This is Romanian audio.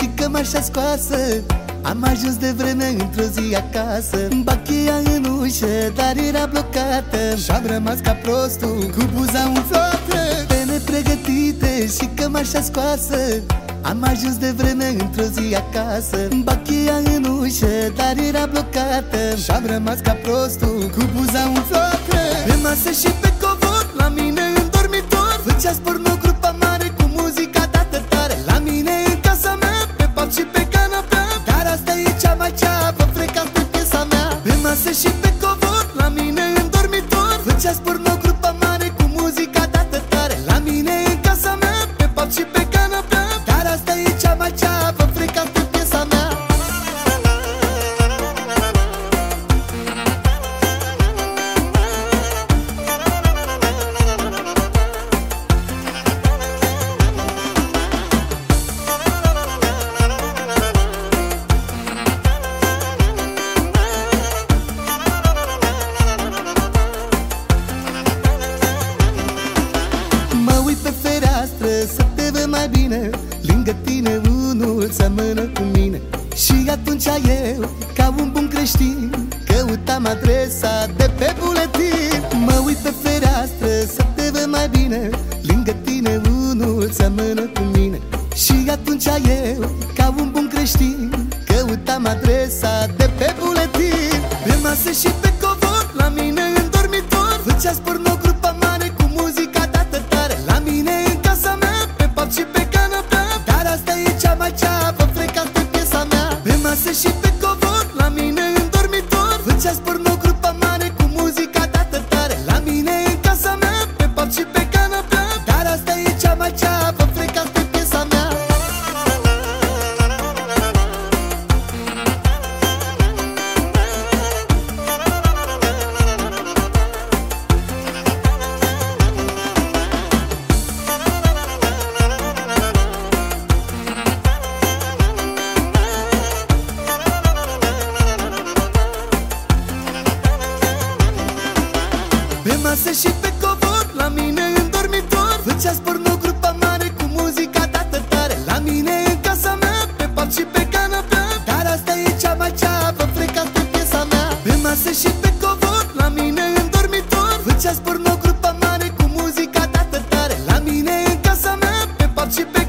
și cămașa scoasă. Am ajuns de vreme într-o zi acasă. Bachia în ușă, dar era blocată. Și-am rămas ca prostul cu buza umflată Pene pregătite și cămașa scoasă. Am ajuns de vreme într-o zi acasă. Bachia în ușă, dar era blocată. Și-am rămas ca prostul cu buza umflată Pe masă și pe covor, la mine în dormitor Făcea porno mea Pe masă și pe văd mai bine Lângă tine unul seamănă cu mine. Și atunci eu, ca un bun creștin Căutam adresa de pe buletin. Mă uit pe fereastră să te văd mai bine Lângă tine unul seamănă cu mine. Și atunci eu, ca un bun creștin Căutam adresa de pe buletin. Pe masă și pe covor, la mine în dormitor Făceați porno Pe masă și pe covor, la mine în dormitor Făceați porno grupa mare cu muzica dată tare. La mine în casa mea, pe pat și pe canapea. Dar asta e cea mai ceapă, frecată piesa mea. Pe masă și pe covor, la mine în dormitor Făceați porno grupa mare cu muzica dată tare. La mine în casa mea, pe pat și pe